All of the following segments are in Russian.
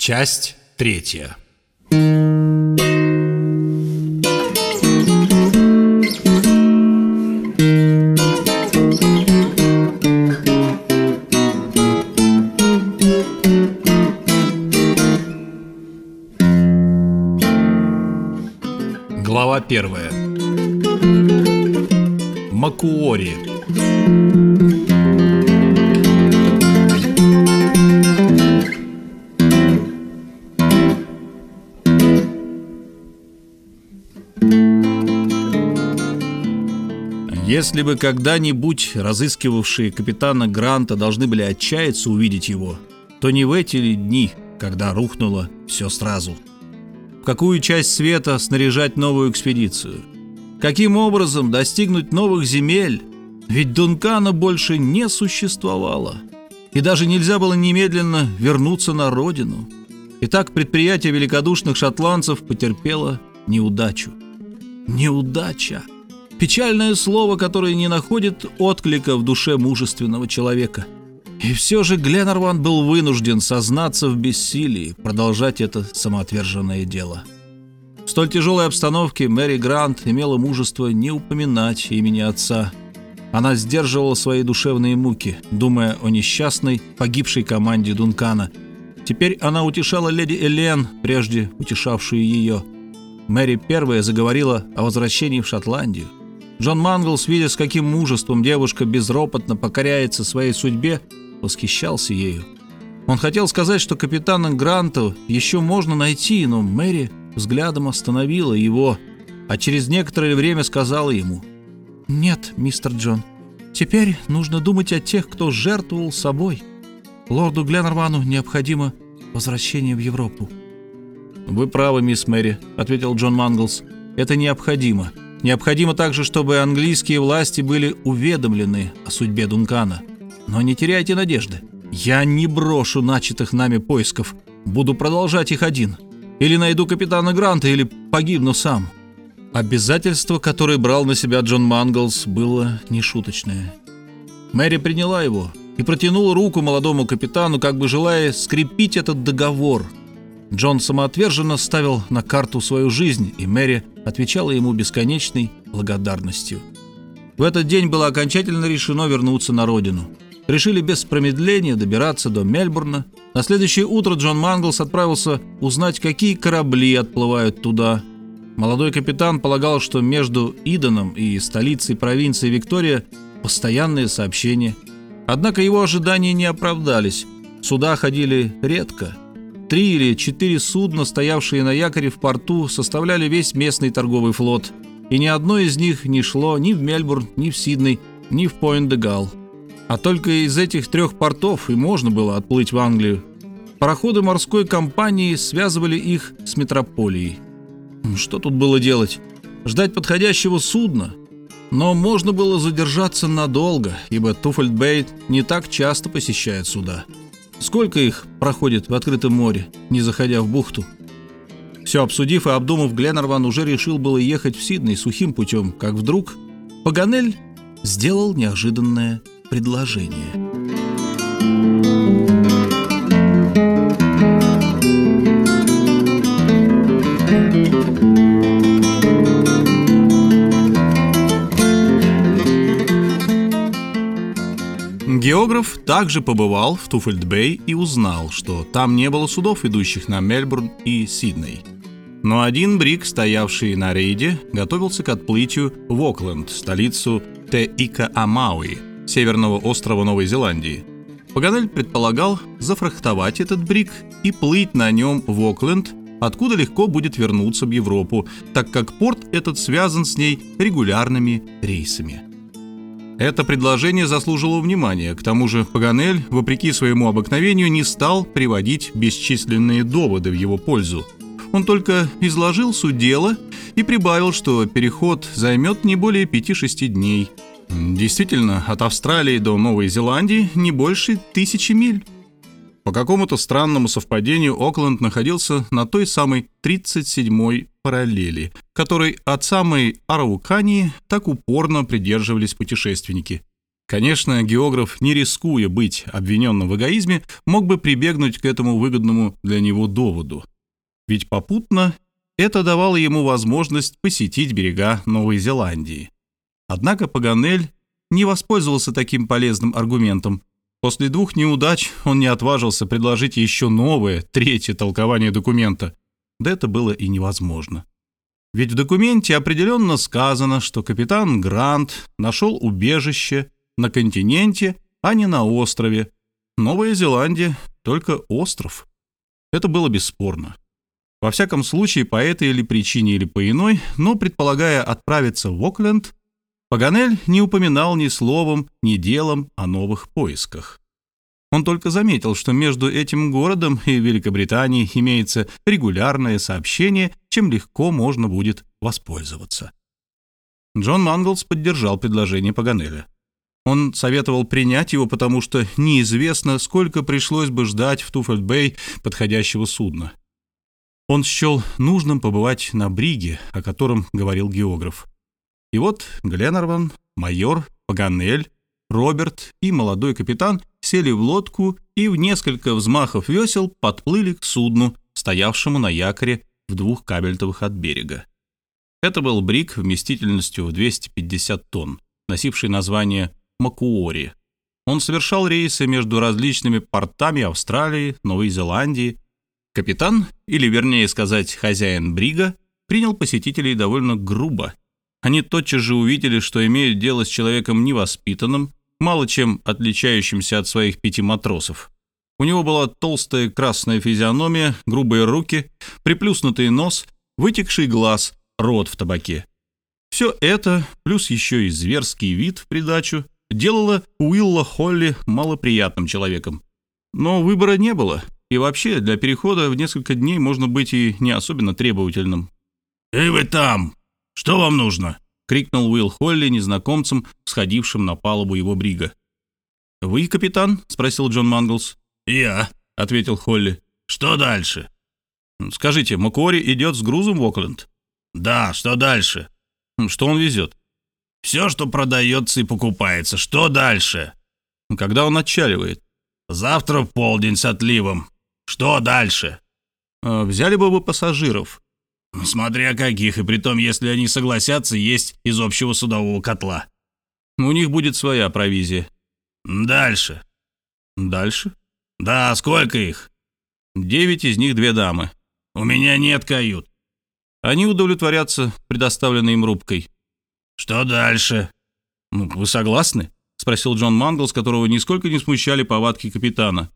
Часть третья. Если бы когда-нибудь разыскивавшие капитана Гранта должны были отчаяться увидеть его, то не в эти ли дни, когда рухнуло все сразу. В какую часть света снаряжать новую экспедицию? Каким образом достигнуть новых земель? Ведь Дункана больше не существовало. И даже нельзя было немедленно вернуться на родину. Итак, предприятие великодушных шотландцев потерпело неудачу. Неудача! Печальное слово, которое не находит отклика в душе мужественного человека. И все же Гленнерван был вынужден сознаться в бессилии, продолжать это самоотверженное дело. В столь тяжелой обстановке Мэри Грант имела мужество не упоминать имени отца. Она сдерживала свои душевные муки, думая о несчастной, погибшей команде Дункана. Теперь она утешала леди Элен, прежде утешавшую ее. Мэри первая заговорила о возвращении в Шотландию. Джон Манглс, видя, с каким мужеством девушка безропотно покоряется своей судьбе, восхищался ею. Он хотел сказать, что капитана Гранта еще можно найти, но Мэри взглядом остановила его, а через некоторое время сказала ему, «Нет, мистер Джон, теперь нужно думать о тех, кто жертвовал собой. Лорду Гленнервану необходимо возвращение в Европу». «Вы правы, мисс Мэри», — ответил Джон Манглс, «это необходимо». Необходимо также, чтобы английские власти были уведомлены о судьбе Дункана. Но не теряйте надежды. Я не брошу начатых нами поисков. Буду продолжать их один. Или найду капитана Гранта, или погибну сам. Обязательство, которое брал на себя Джон Манглс, было нешуточное. Мэри приняла его и протянула руку молодому капитану, как бы желая скрепить этот договор – Джон самоотверженно ставил на карту свою жизнь, и Мэри отвечала ему бесконечной благодарностью. В этот день было окончательно решено вернуться на родину. Решили без промедления добираться до Мельбурна. На следующее утро Джон Манглс отправился узнать, какие корабли отплывают туда. Молодой капитан полагал, что между Иденом и столицей провинции Виктория постоянные сообщения. Однако его ожидания не оправдались. Суда ходили редко – Три или четыре судна, стоявшие на якоре в порту, составляли весь местный торговый флот, и ни одно из них не шло ни в Мельбурн, ни в Сидней, ни в Пойнт-де-Гал. А только из этих трех портов и можно было отплыть в Англию. Пароходы морской компании связывали их с метрополией. Что тут было делать? Ждать подходящего судна? Но можно было задержаться надолго, ибо Туфельдбейт не так часто посещает суда. Сколько их проходит в открытом море, не заходя в бухту? Все обсудив и обдумав, Гленнерван уже решил было ехать в Сидней сухим путем, как вдруг Паганель сделал неожиданное предложение. Географ также побывал в Туфельдбей и узнал, что там не было судов, идущих на Мельбурн и Сидней. Но один брик, стоявший на рейде, готовился к отплытию в Окленд, столицу Те-Ика-Амауи, северного острова Новой Зеландии. Паганель предполагал зафрахтовать этот брик и плыть на нем в Окленд, откуда легко будет вернуться в Европу, так как порт этот связан с ней регулярными рейсами. Это предложение заслужило внимания, к тому же Паганель, вопреки своему обыкновению, не стал приводить бесчисленные доводы в его пользу. Он только изложил суть дела и прибавил, что переход займет не более 5-6 дней. Действительно, от Австралии до Новой Зеландии не больше тысячи миль. По какому-то странному совпадению Окленд находился на той самой 37-й параллели, которой от самой Араукании так упорно придерживались путешественники. Конечно, географ, не рискуя быть обвиненным в эгоизме, мог бы прибегнуть к этому выгодному для него доводу. Ведь попутно это давало ему возможность посетить берега Новой Зеландии. Однако Паганель не воспользовался таким полезным аргументом. После двух неудач он не отважился предложить еще новое, третье толкование документа. Да это было и невозможно. Ведь в документе определенно сказано, что капитан Грант нашел убежище на континенте, а не на острове. Новая Зеландия — только остров. Это было бесспорно. Во всяком случае, по этой или причине, или по иной, но предполагая отправиться в Окленд, Паганель не упоминал ни словом, ни делом о новых поисках. Он только заметил, что между этим городом и Великобританией имеется регулярное сообщение, чем легко можно будет воспользоваться. Джон Манглс поддержал предложение Паганеля. Он советовал принять его, потому что неизвестно, сколько пришлось бы ждать в Туфельд-Бэй подходящего судна. Он счел нужным побывать на бриге, о котором говорил географ. И вот Гленнерван, майор, Паганель, Роберт и молодой капитан сели в лодку и в несколько взмахов весел подплыли к судну, стоявшему на якоре в двух кабельтовых от берега. Это был бриг вместительностью в 250 тонн, носивший название Макуори. Он совершал рейсы между различными портами Австралии, Новой Зеландии. Капитан, или вернее сказать хозяин брига, принял посетителей довольно грубо. Они тотчас же увидели, что имеют дело с человеком невоспитанным, мало чем отличающимся от своих пяти матросов. У него была толстая красная физиономия, грубые руки, приплюснутый нос, вытекший глаз, рот в табаке. Все это, плюс еще и зверский вид в придачу, делало Уилла Холли малоприятным человеком. Но выбора не было, и вообще для перехода в несколько дней можно быть и не особенно требовательным. «Эй вы там! Что вам нужно?» крикнул Уилл Холли незнакомцам, сходившим на палубу его брига. «Вы капитан?» — спросил Джон Манглс. «Я», — ответил Холли. «Что дальше?» «Скажите, Макуори идет с грузом в Окленд?» «Да, что дальше?» «Что он везет?» «Все, что продается и покупается. Что дальше?» «Когда он отчаливает?» «Завтра в полдень с отливом. Что дальше?» «Взяли бы вы пассажиров?» Смотря каких, и притом, если они согласятся есть из общего судового котла. У них будет своя провизия. Дальше. Дальше? Да, сколько их? Девять из них две дамы. У меня нет кают. Они удовлетворятся предоставленной им рубкой. Что дальше? Ну, вы согласны? Спросил Джон Манглс, которого нисколько не смущали повадки капитана.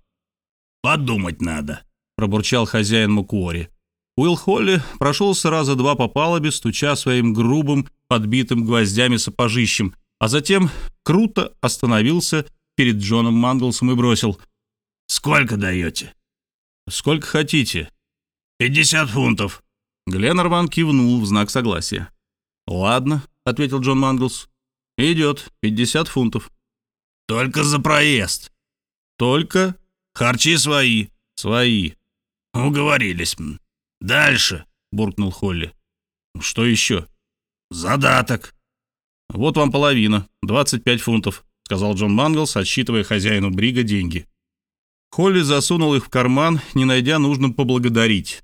Подумать надо, пробурчал хозяин Макуори. Уилл Холли прошелся раза два по палубе, стуча своим грубым, подбитым гвоздями сапожищем, а затем круто остановился перед Джоном Манглсом и бросил. «Сколько даете?» «Сколько хотите». «Пятьдесят фунтов». Гленнерван кивнул в знак согласия. «Ладно», — ответил Джон Манглс. «Идет. Пятьдесят фунтов». «Только за проезд». «Только?» «Харчи свои». «Свои». «Уговорились. «Дальше», — буркнул Холли. «Что еще?» «Задаток». «Вот вам половина, 25 фунтов», — сказал Джон Манглс, отсчитывая хозяину брига деньги. Холли засунул их в карман, не найдя нужным поблагодарить.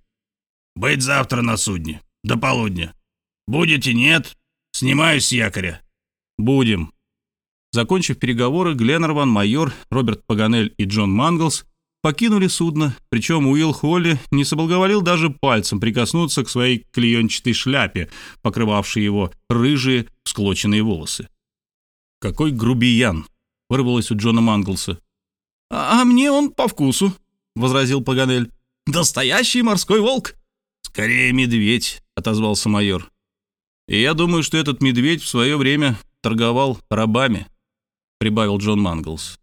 «Быть завтра на судне. До полудня. Будете, нет? Снимаюсь с якоря». «Будем». Закончив переговоры, Гленнерван, майор, Роберт Паганель и Джон Манглс покинули судно, причем Уилл Холли не соблаговолил даже пальцем прикоснуться к своей клеенчатой шляпе, покрывавшей его рыжие склоченные волосы. «Какой грубиян!» — вырвалось у Джона Манглса. «А, «А мне он по вкусу», — возразил Паганель. «Настоящий морской волк!» «Скорее медведь», — отозвался майор. «И я думаю, что этот медведь в свое время торговал рабами», — прибавил Джон Манглс.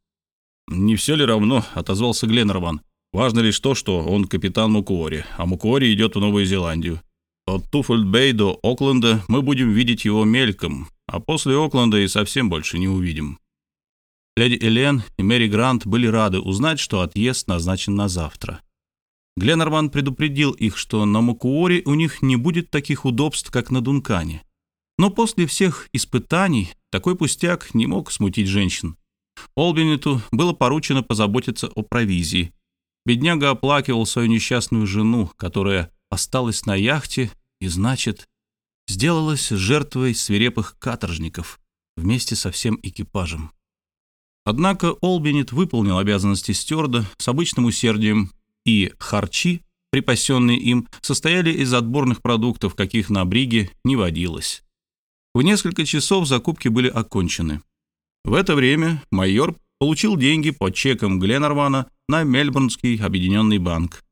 «Не все ли равно?» — отозвался Гленнерван. «Важно лишь то, что он капитан Мукуори, а Мукуори идет в Новую Зеландию. От Туфельд-Бэй до Окленда мы будем видеть его мельком, а после Окленда и совсем больше не увидим». Леди Элен и Мэри Грант были рады узнать, что отъезд назначен на завтра. Гленнерван предупредил их, что на Макуоре у них не будет таких удобств, как на Дункане. Но после всех испытаний такой пустяк не мог смутить женщин. Олбинету было поручено позаботиться о провизии. Бедняга оплакивал свою несчастную жену, которая осталась на яхте и, значит, сделалась жертвой свирепых каторжников вместе со всем экипажем. Однако Олбинет выполнил обязанности стюарда с обычным усердием, и харчи, припасенные им, состояли из отборных продуктов, каких на бриге не водилось. В несколько часов закупки были окончены. В это время майор получил деньги по чекам Гленарвана на Мельбурнский объединенный банк.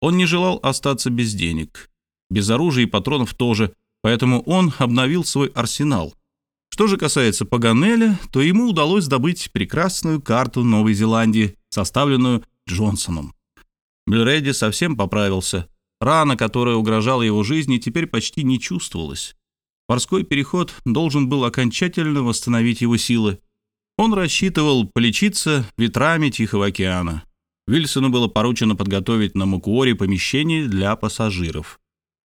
Он не желал остаться без денег. Без оружия и патронов тоже, поэтому он обновил свой арсенал. Что же касается Паганеля, то ему удалось добыть прекрасную карту Новой Зеландии, составленную Джонсоном. Мюлреди совсем поправился. Рана, которая угрожала его жизни, теперь почти не чувствовалась. Морской переход должен был окончательно восстановить его силы. Он рассчитывал полечиться ветрами Тихого океана. Вильсону было поручено подготовить на Макуоре помещение для пассажиров.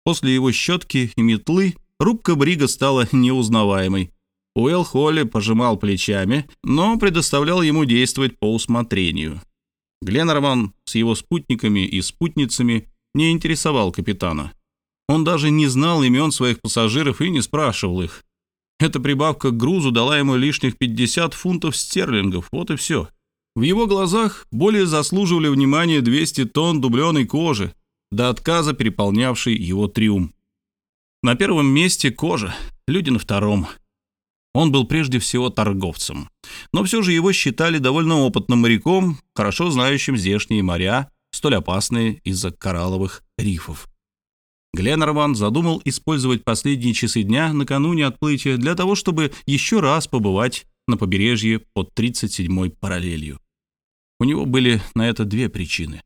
После его щетки и метлы рубка Брига стала неузнаваемой. Уэлл Холли пожимал плечами, но предоставлял ему действовать по усмотрению. Гленнерман с его спутниками и спутницами не интересовал капитана. Он даже не знал имен своих пассажиров и не спрашивал их. Эта прибавка к грузу дала ему лишних 50 фунтов стерлингов, вот и все. В его глазах более заслуживали внимания 200 тонн дубленой кожи, до отказа переполнявший его триум. На первом месте кожа, люди на втором. Он был прежде всего торговцем. Но все же его считали довольно опытным моряком, хорошо знающим здешние моря, столь опасные из-за коралловых рифов. Гленнерван задумал использовать последние часы дня накануне отплытия для того, чтобы еще раз побывать на побережье под 37-й параллелью. У него были на это две причины.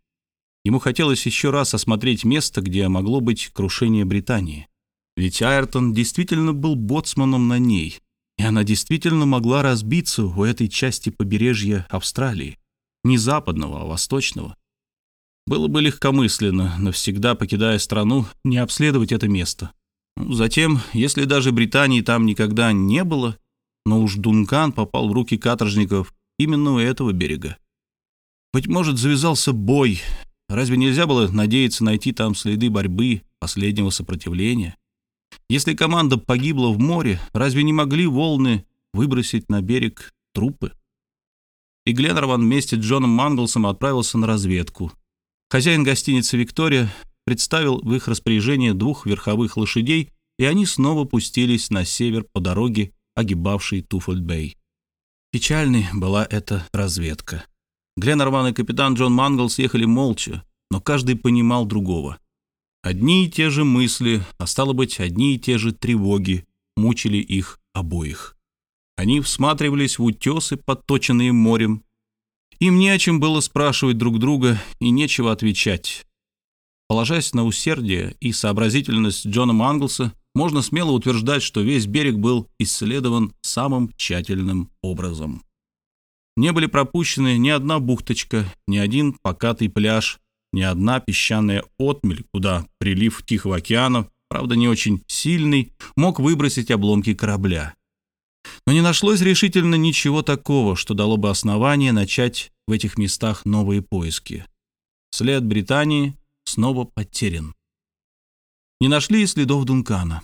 Ему хотелось еще раз осмотреть место, где могло быть крушение Британии. Ведь Айртон действительно был боцманом на ней, и она действительно могла разбиться у этой части побережья Австралии. Не западного, а восточного. Было бы легкомысленно, навсегда покидая страну, не обследовать это место. Затем, если даже Британии там никогда не было, но уж Дункан попал в руки каторжников именно у этого берега. Быть может, завязался бой. Разве нельзя было надеяться найти там следы борьбы, последнего сопротивления? Если команда погибла в море, разве не могли волны выбросить на берег трупы? И Гленнерван вместе с Джоном Манглсом отправился на разведку — Хозяин гостиницы «Виктория» представил в их распоряжение двух верховых лошадей, и они снова пустились на север по дороге, огибавшей Туфольд-Бэй. Печальной была эта разведка. Гленнерман и капитан Джон Манглс ехали молча, но каждый понимал другого. Одни и те же мысли, а стало быть, одни и те же тревоги мучили их обоих. Они всматривались в утесы, подточенные морем, им не о чем было спрашивать друг друга и нечего отвечать. Положась на усердие и сообразительность Джона Манглса, можно смело утверждать, что весь берег был исследован самым тщательным образом. Не были пропущены ни одна бухточка, ни один покатый пляж, ни одна песчаная отмель, куда прилив Тихого океана, правда не очень сильный, мог выбросить обломки корабля. Но не нашлось решительно ничего такого, что дало бы основание начать в этих местах новые поиски. След Британии снова потерян. Не нашли и следов Дункана.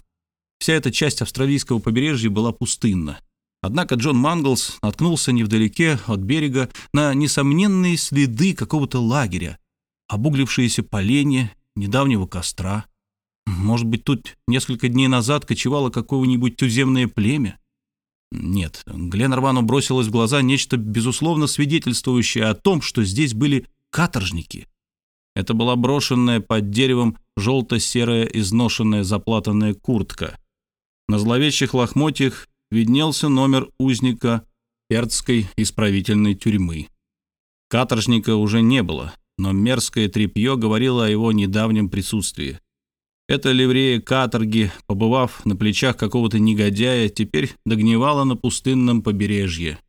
Вся эта часть австралийского побережья была пустынна. Однако Джон Манглс наткнулся невдалеке от берега на несомненные следы какого-то лагеря, обуглившиеся поленья недавнего костра. Может быть, тут несколько дней назад кочевало какое-нибудь туземное племя? Нет, Гленарвану бросилось в глаза нечто безусловно свидетельствующее о том, что здесь были каторжники. Это была брошенная под деревом желто-серая изношенная заплатанная куртка. На зловещих лохмотьях виднелся номер узника Эрцкой исправительной тюрьмы. Каторжника уже не было, но мерзкое тряпье говорило о его недавнем присутствии. Эта ливрея каторги, побывав на плечах какого-то негодяя, теперь догнивала на пустынном побережье.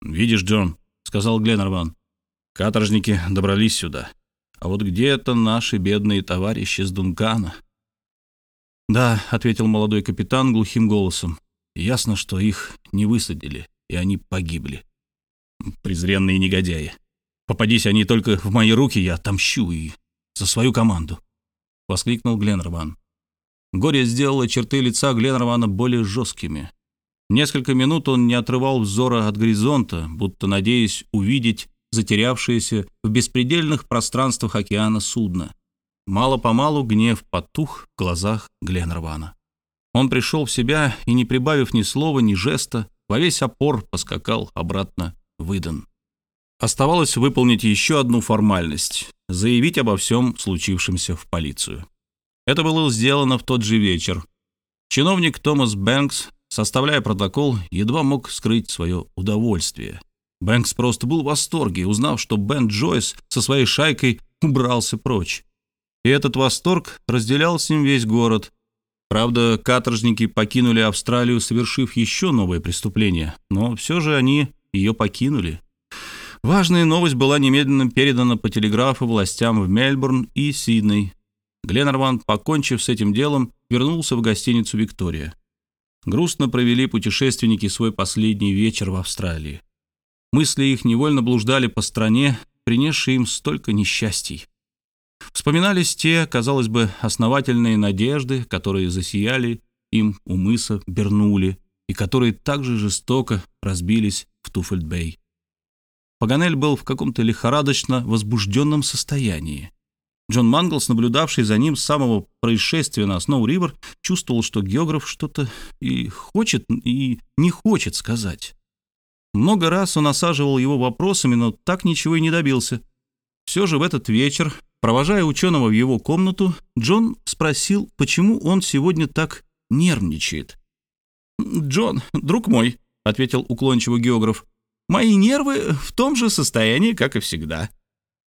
«Видишь, Джон», — сказал Гленнерван, — «каторжники добрались сюда. А вот где это наши бедные товарищи с Дункана?» «Да», — ответил молодой капитан глухим голосом. «Ясно, что их не высадили, и они погибли. Презренные негодяи. Попадись они только в мои руки, я отомщу и за свою команду», — воскликнул Гленнерван. Горе сделало черты лица Гленнервана более жесткими. Несколько минут он не отрывал взора от горизонта, будто надеясь увидеть затерявшееся в беспредельных пространствах океана судно. Мало-помалу гнев потух в глазах Гленнервана. Он пришел в себя и, не прибавив ни слова, ни жеста, во весь опор поскакал обратно в Иден. Оставалось выполнить еще одну формальность — заявить обо всем случившемся в полицию. Это было сделано в тот же вечер. Чиновник Томас Бэнкс, составляя протокол, едва мог скрыть свое удовольствие. Бэнкс просто был в восторге, узнав, что Бен Джойс со своей шайкой убрался прочь. И этот восторг разделял с ним весь город. Правда, каторжники покинули Австралию, совершив еще новое преступление, но все же они ее покинули. Важная новость была немедленно передана по телеграфу властям в Мельбурн и Сидней. Гленнерван, покончив с этим делом, вернулся в гостиницу «Виктория». Грустно провели путешественники свой последний вечер в Австралии. Мысли их невольно блуждали по стране, принесшей им столько несчастий. Вспоминались те, казалось бы, основательные надежды, которые засияли им у мыса Бернули и которые также жестоко разбились в Туфельдбей. Паганель был в каком-то лихорадочно возбужденном состоянии. Джон Манглс, наблюдавший за ним с самого происшествия на Сноу-Ривер, чувствовал, что географ что-то и хочет, и не хочет сказать. Много раз он осаживал его вопросами, но так ничего и не добился. Все же в этот вечер Провожая ученого в его комнату, Джон спросил, почему он сегодня так нервничает. «Джон, друг мой», — ответил уклончиво географ, — «мои нервы в том же состоянии, как и всегда».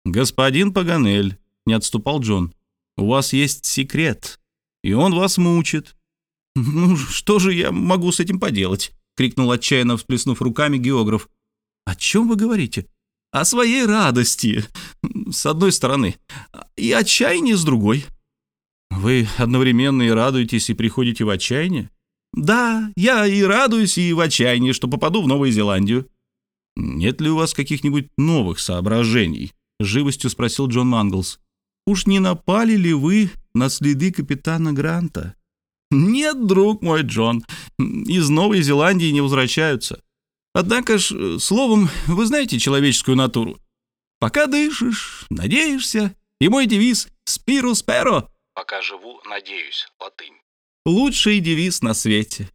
«Господин Паганель», — не отступал Джон, — «у вас есть секрет, и он вас мучит». «Ну, что же я могу с этим поделать?» — крикнул отчаянно, всплеснув руками географ. «О чем вы говорите?» «О своей радости с одной стороны, и отчаяние с другой. Вы одновременно и радуетесь, и приходите в отчаяние? Да, я и радуюсь, и в отчаянии, что попаду в Новую Зеландию. Нет ли у вас каких-нибудь новых соображений? Живостью спросил Джон Манглс. Уж не напали ли вы на следы капитана Гранта? Нет, друг мой Джон, из Новой Зеландии не возвращаются. Однако ж, словом, вы знаете человеческую натуру. Пока дышишь, надеешься. И мой девиз «Спирус перо» «Пока живу, надеюсь» латынь. Лучший девиз на свете.